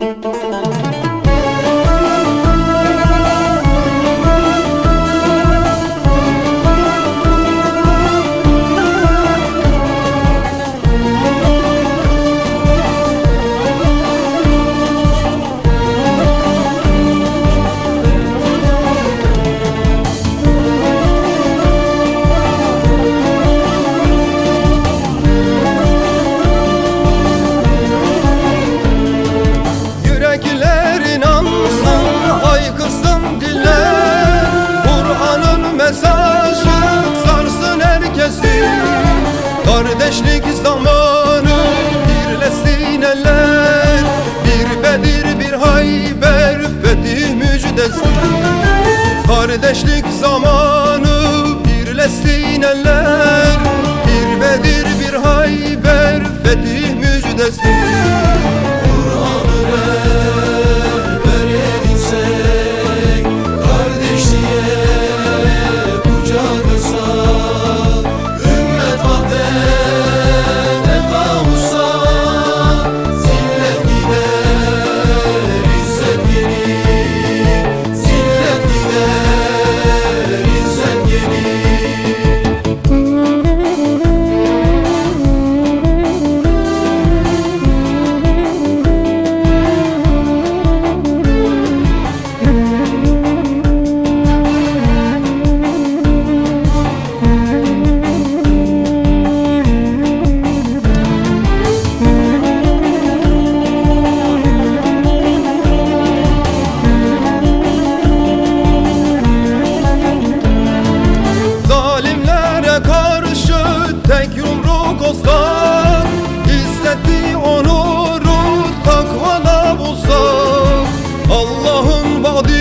Música Kardeşlik zamanı birleşsin eller. bozar İzzetti onuru takvada bozar Allah'ın vaadi